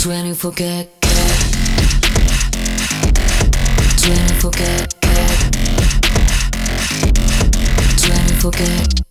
24 get get. 24 get get. 24 get